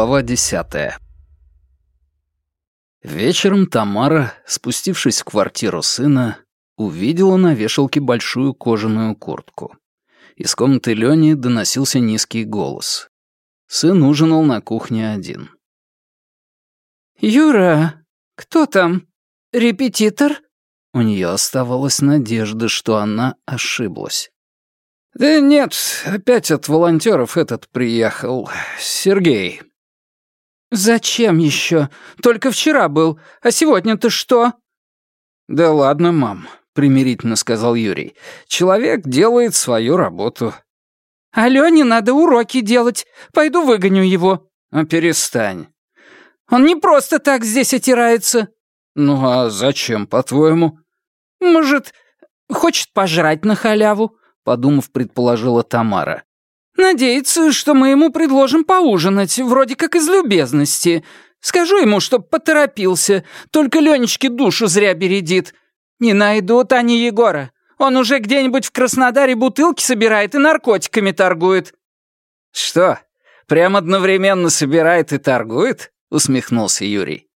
Глава десятая. Вечером Тамара, спустившись в квартиру сына, увидела на вешалке большую кожаную куртку. Из комнаты Лёни доносился низкий голос. Сын ужинал на кухне один. «Юра, кто там? Репетитор?» У нее оставалась надежда, что она ошиблась. «Да нет, опять от волонтеров этот приехал. Сергей. «Зачем еще? Только вчера был. А сегодня-то что?» «Да ладно, мам», — примирительно сказал Юрий. «Человек делает свою работу». «Алене надо уроки делать. Пойду выгоню его». А «Перестань». «Он не просто так здесь отирается». «Ну а зачем, по-твоему?» «Может, хочет пожрать на халяву?» — подумав, предположила Тамара. Надеется, что мы ему предложим поужинать, вроде как из любезности. Скажу ему, чтоб поторопился, только Ленечке душу зря бередит. Не найдут они Егора. Он уже где-нибудь в Краснодаре бутылки собирает и наркотиками торгует». «Что, прям одновременно собирает и торгует?» — усмехнулся Юрий.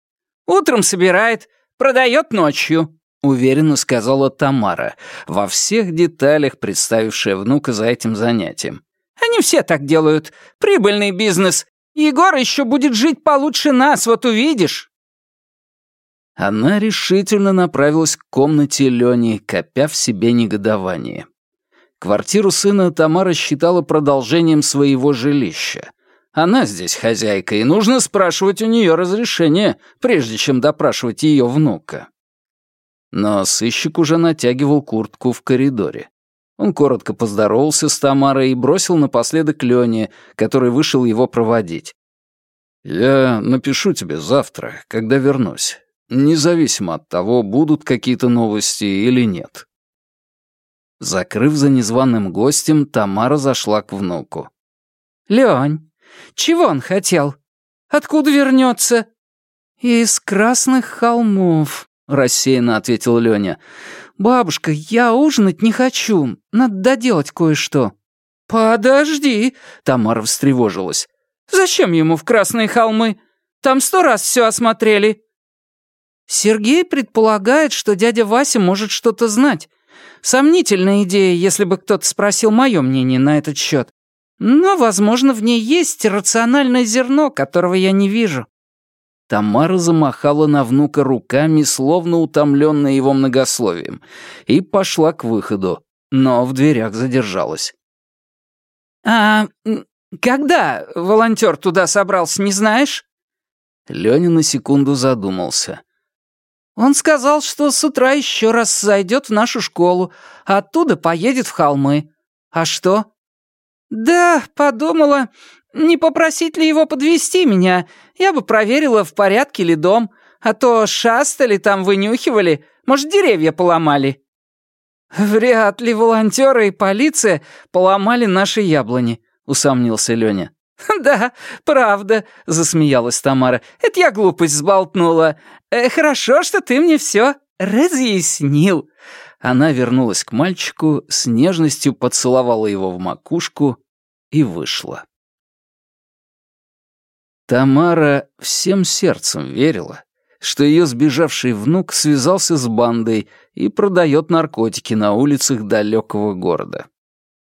«Утром собирает, продает ночью», — уверенно сказала Тамара, во всех деталях представившая внука за этим занятием. Они все так делают. Прибыльный бизнес. Егор еще будет жить получше нас, вот увидишь». Она решительно направилась к комнате Лёни, копя в себе негодование. Квартиру сына Тамара считала продолжением своего жилища. Она здесь хозяйка, и нужно спрашивать у нее разрешение, прежде чем допрашивать ее внука. Но сыщик уже натягивал куртку в коридоре. Он коротко поздоровался с Тамарой и бросил напоследок Лёне, который вышел его проводить. «Я напишу тебе завтра, когда вернусь, независимо от того, будут какие-то новости или нет». Закрыв за незваным гостем, Тамара зашла к внуку. «Лёнь, чего он хотел? Откуда вернётся?» «Из красных холмов», — рассеянно ответил Лёня. «Бабушка, я ужинать не хочу. Надо доделать кое-что». «Подожди!» — Тамара встревожилась. «Зачем ему в Красные холмы? Там сто раз все осмотрели». Сергей предполагает, что дядя Вася может что-то знать. Сомнительная идея, если бы кто-то спросил мое мнение на этот счет. Но, возможно, в ней есть рациональное зерно, которого я не вижу. Тамара замахала на внука руками, словно утомленная его многословием, и пошла к выходу, но в дверях задержалась. «А когда волонтер туда собрался, не знаешь?» Леня на секунду задумался. «Он сказал, что с утра еще раз зайдет в нашу школу, а оттуда поедет в холмы. А что?» «Да, подумала, не попросить ли его подвести меня? Я бы проверила, в порядке ли дом. А то шастали там, вынюхивали. Может, деревья поломали?» «Вряд ли волонтеры и полиция поломали наши яблони», — усомнился Лёня. «Да, правда», — засмеялась Тамара. «Это я глупость сболтнула. Э, хорошо, что ты мне все разъяснил». Она вернулась к мальчику, с нежностью поцеловала его в макушку и вышла. Тамара всем сердцем верила, что ее сбежавший внук связался с бандой и продает наркотики на улицах далекого города.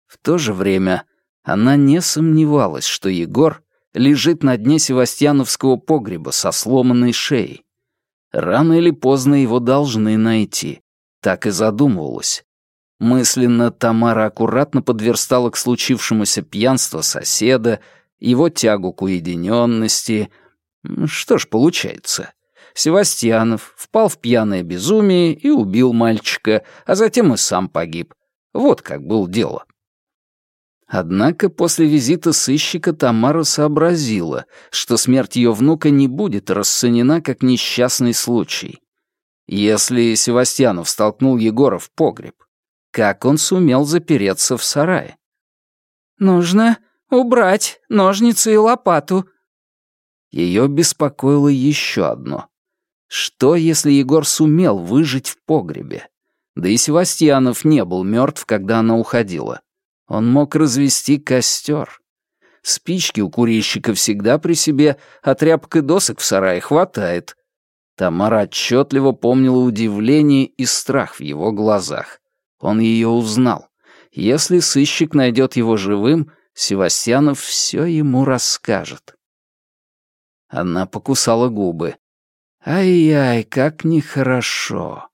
В то же время она не сомневалась, что Егор лежит на дне Севастьяновского погреба со сломанной шеей. Рано или поздно его должны найти. Так и задумывалась. Мысленно Тамара аккуратно подверстала к случившемуся пьянство соседа, его тягу к уединенности. Что ж, получается. Севастьянов впал в пьяное безумие и убил мальчика, а затем и сам погиб. Вот как было дело. Однако после визита сыщика Тамара сообразила, что смерть ее внука не будет расценена как несчастный случай. Если Севастьянов столкнул Егора в погреб, как он сумел запереться в сарае? «Нужно Убрать ножницы и лопату». Ее беспокоило еще одно. Что, если Егор сумел выжить в погребе? Да и Севастьянов не был мертв, когда она уходила. Он мог развести костер. Спички у курильщика всегда при себе, а тряпок и досок в сарае хватает. Тамара отчетливо помнила удивление и страх в его глазах. Он ее узнал. Если сыщик найдет его живым, Севастьянов все ему расскажет. Она покусала губы. Ай-яй, как нехорошо.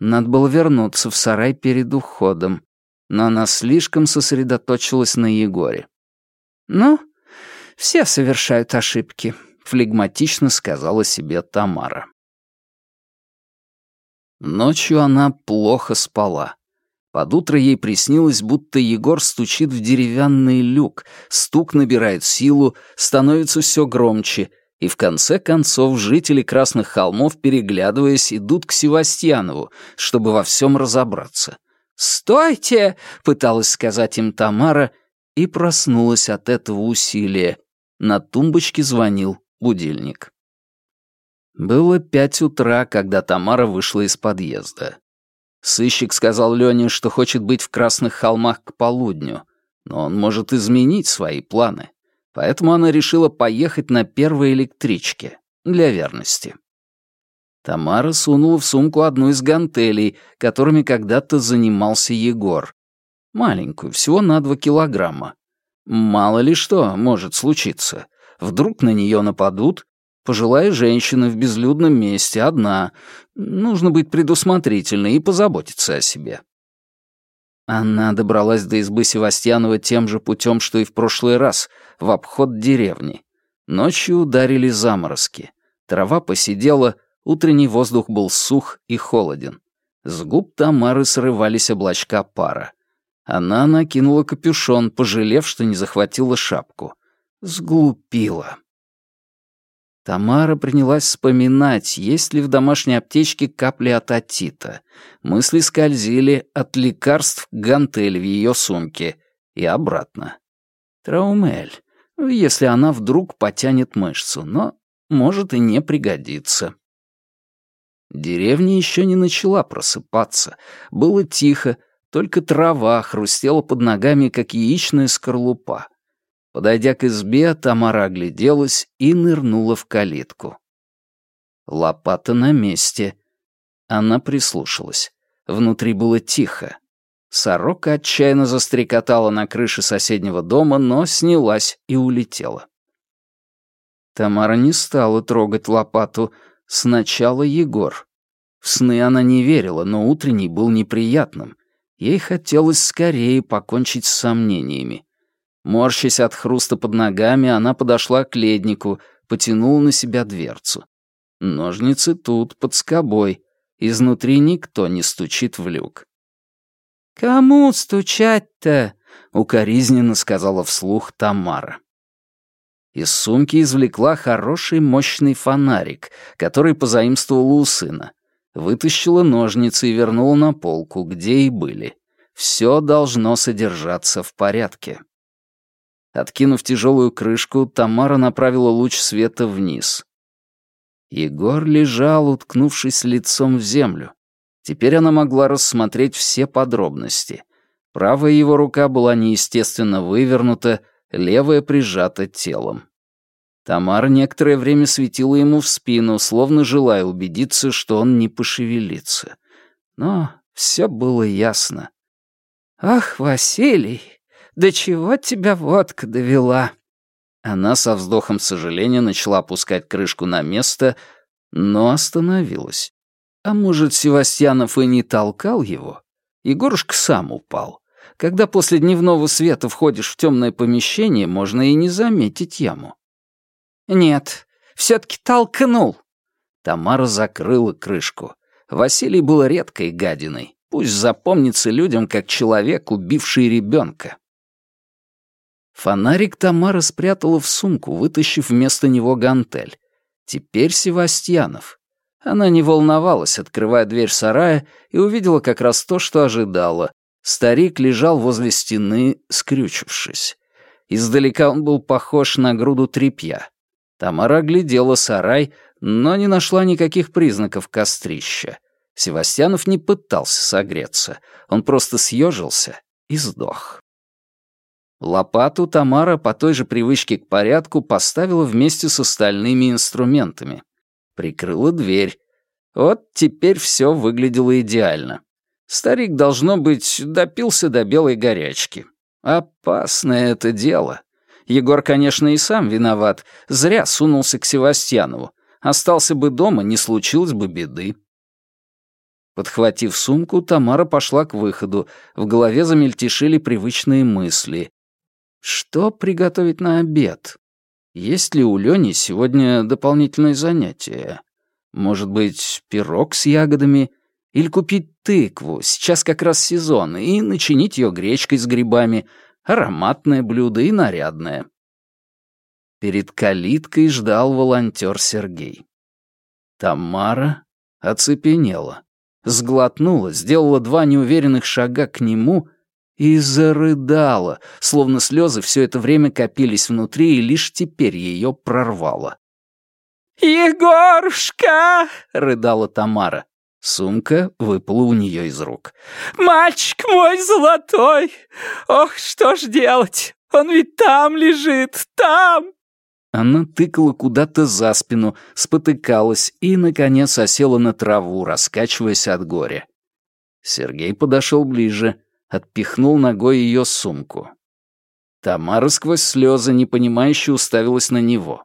Надо было вернуться в сарай перед уходом, но она слишком сосредоточилась на Егоре. «Ну, все совершают ошибки», — флегматично сказала себе Тамара. Ночью она плохо спала. Под утро ей приснилось, будто Егор стучит в деревянный люк, стук набирает силу, становится все громче, и в конце концов жители Красных холмов, переглядываясь, идут к Севастьянову, чтобы во всем разобраться. «Стойте!» — пыталась сказать им Тамара, и проснулась от этого усилия. На тумбочке звонил будильник. Было пять утра, когда Тамара вышла из подъезда. Сыщик сказал Лене, что хочет быть в Красных холмах к полудню, но он может изменить свои планы, поэтому она решила поехать на первой электричке для верности. Тамара сунула в сумку одну из гантелей, которыми когда-то занимался Егор. Маленькую, всего на два килограмма. Мало ли что может случиться. Вдруг на нее нападут, Пожилая женщина в безлюдном месте, одна. Нужно быть предусмотрительной и позаботиться о себе. Она добралась до избы Севастьянова тем же путем, что и в прошлый раз, в обход деревни. Ночью ударили заморозки. Трава посидела, утренний воздух был сух и холоден. С губ Тамары срывались облачка пара. Она накинула капюшон, пожалев, что не захватила шапку. Сглупила. Тамара принялась вспоминать, есть ли в домашней аптечке капли от атита. Мысли скользили от лекарств к гантель в ее сумке и обратно. Траумель, если она вдруг потянет мышцу, но может и не пригодится. Деревня еще не начала просыпаться. Было тихо, только трава хрустела под ногами, как яичная скорлупа. Подойдя к избе, Тамара огляделась и нырнула в калитку. Лопата на месте. Она прислушалась. Внутри было тихо. Сорока отчаянно застрекотала на крыше соседнего дома, но снялась и улетела. Тамара не стала трогать лопату. Сначала Егор. В сны она не верила, но утренний был неприятным. Ей хотелось скорее покончить с сомнениями. Морщась от хруста под ногами, она подошла к леднику, потянула на себя дверцу. Ножницы тут, под скобой. Изнутри никто не стучит в люк. «Кому стучать-то?» — укоризненно сказала вслух Тамара. Из сумки извлекла хороший мощный фонарик, который позаимствовала у сына. Вытащила ножницы и вернула на полку, где и были. Все должно содержаться в порядке. Откинув тяжелую крышку, Тамара направила луч света вниз. Егор лежал, уткнувшись лицом в землю. Теперь она могла рассмотреть все подробности. Правая его рука была неестественно вывернута, левая прижата телом. Тамара некоторое время светила ему в спину, словно желая убедиться, что он не пошевелится. Но все было ясно. «Ах, Василий!» «Да чего тебя водка довела?» Она со вздохом сожаления начала опускать крышку на место, но остановилась. А может, Севастьянов и не толкал его? Егорушка сам упал. Когда после дневного света входишь в темное помещение, можно и не заметить яму. «Нет, все-таки толкнул!» Тамара закрыла крышку. Василий был редкой гадиной. Пусть запомнится людям как человек, убивший ребенка. Фонарик Тамара спрятала в сумку, вытащив вместо него гантель. Теперь Севастьянов. Она не волновалась, открывая дверь сарая, и увидела как раз то, что ожидала. Старик лежал возле стены, скрючившись. Издалека он был похож на груду тряпья. Тамара глядела сарай, но не нашла никаких признаков кострища. Севастьянов не пытался согреться, он просто съежился и сдох. Лопату Тамара по той же привычке к порядку поставила вместе с остальными инструментами. Прикрыла дверь. Вот теперь все выглядело идеально. Старик, должно быть, допился до белой горячки. Опасное это дело. Егор, конечно, и сам виноват. Зря сунулся к Севастьянову. Остался бы дома, не случилось бы беды. Подхватив сумку, Тамара пошла к выходу. В голове замельтешили привычные мысли. Что приготовить на обед? Есть ли у Лёни сегодня дополнительное занятие? Может быть, пирог с ягодами? Или купить тыкву, сейчас как раз сезон, и начинить ее гречкой с грибами, ароматное блюдо и нарядное. Перед калиткой ждал волонтер Сергей. Тамара оцепенела. Сглотнула, сделала два неуверенных шага к нему — и зарыдала, словно слезы все это время копились внутри, и лишь теперь ее прорвало. «Егорушка!» — рыдала Тамара. Сумка выпала у нее из рук. «Мальчик мой золотой! Ох, что ж делать? Он ведь там лежит, там!» Она тыкала куда-то за спину, спотыкалась и, наконец, осела на траву, раскачиваясь от горя. Сергей подошел ближе отпихнул ногой ее сумку. Тамара сквозь слезы, непонимающе уставилась на него.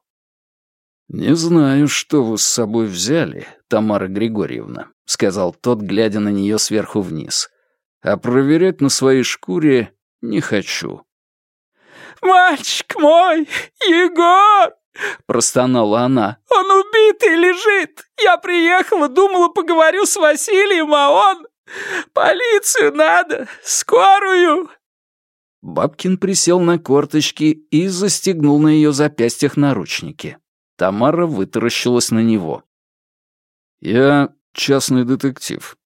«Не знаю, что вы с собой взяли, Тамара Григорьевна», — сказал тот, глядя на нее сверху вниз. «А проверять на своей шкуре не хочу». «Мальчик мой, Егор!» — простонала она. «Он убитый лежит! Я приехала, думала, поговорю с Василием, а он...» «Полицию надо! Скорую!» Бабкин присел на корточки и застегнул на ее запястьях наручники. Тамара вытаращилась на него. «Я частный детектив.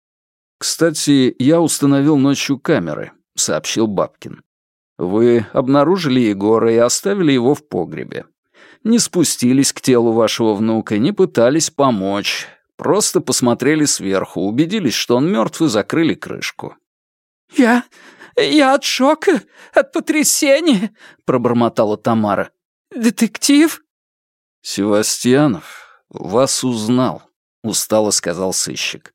Кстати, я установил ночью камеры», — сообщил Бабкин. «Вы обнаружили Егора и оставили его в погребе. Не спустились к телу вашего внука, не пытались помочь. Просто посмотрели сверху, убедились, что он мертв, и закрыли крышку. «Я... я от шока, от потрясения», — пробормотала Тамара. «Детектив?» «Севастьянов, вас узнал», — устало сказал сыщик.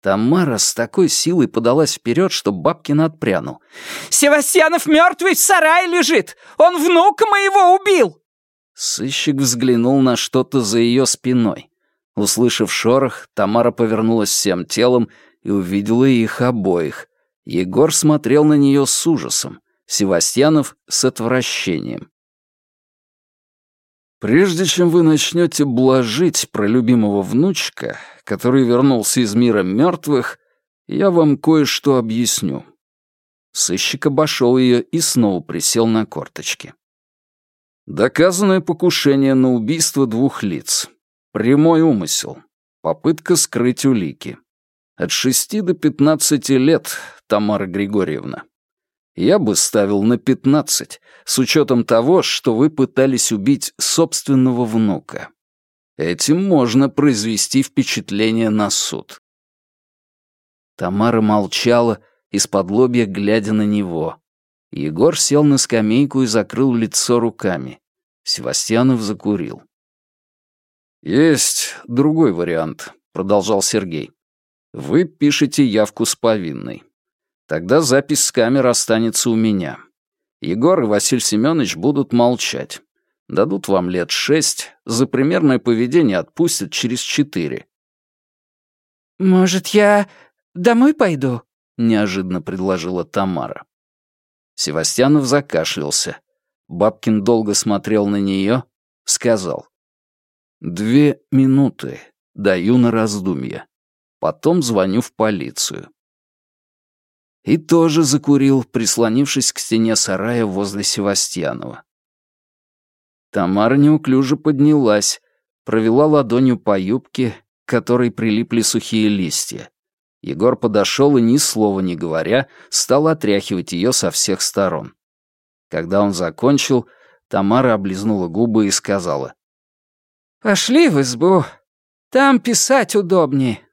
Тамара с такой силой подалась вперед, что Бабкин отпрянул. «Севастьянов мертвый в сарае лежит! Он внука моего убил!» Сыщик взглянул на что-то за ее спиной. Услышав шорох, Тамара повернулась всем телом и увидела их обоих. Егор смотрел на нее с ужасом, Севастьянов — с отвращением. «Прежде чем вы начнете блажить про любимого внучка, который вернулся из мира мертвых, я вам кое-что объясню». Сыщик обошел ее и снова присел на корточки. Доказанное покушение на убийство двух лиц. Прямой умысел. Попытка скрыть улики. От шести до 15 лет, Тамара Григорьевна. Я бы ставил на 15, с учетом того, что вы пытались убить собственного внука. Этим можно произвести впечатление на суд. Тамара молчала, из-под лобья глядя на него. Егор сел на скамейку и закрыл лицо руками. Севастьянов закурил. «Есть другой вариант», — продолжал Сергей. «Вы пишете явку с повинной. Тогда запись с камер останется у меня. Егор и Василий Семенович будут молчать. Дадут вам лет шесть, за примерное поведение отпустят через четыре». «Может, я домой пойду?» — неожиданно предложила Тамара. Севастьянов закашлялся. Бабкин долго смотрел на нее, сказал. Две минуты. Даю на раздумье. Потом звоню в полицию. И тоже закурил, прислонившись к стене сарая возле Севастьянова. Тамара неуклюже поднялась, провела ладонью по юбке, к которой прилипли сухие листья. Егор подошел и, ни слова не говоря, стал отряхивать ее со всех сторон. Когда он закончил, Тамара облизнула губы и сказала «Пошли в избу. Там писать удобнее».